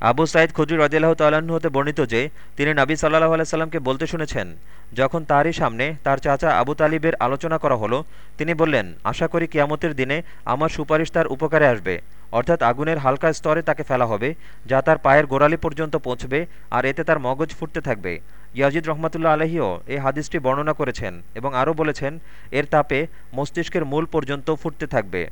আবু সাইদ খুদ্রি রদিল্লাহ তাল্লাহ্ন হতে বর্ণিত যে, তিনি নাবী সাল্লাহ আলাইসাল্লামকে বলতে শুনেছেন, যখন তারই সামনে তার চাচা আবু তালিবের আলোচনা করা হলো, তিনি বললেন, আশা করি কিয়ামতের দিনে আমার সুপারিশ তার উপকারে আসবে। অর্থাৎ আগুনের হালকা স্তরে তাকে ফেলা হবে, যা তার পায়ের গোড়ালি পর্যন্ত পৌঁছবে আর এতে তার মগজ ফুটতে থাকবে। ইয়াজিদ রহমতুল্লাহ আলহিও এই হাদিসটি বর্ণনা করেছেন এবং আরও বলেছেন, এর তাপে মস্তিষ্কের মূল পর্যন্ত ফুটতে থাকবে।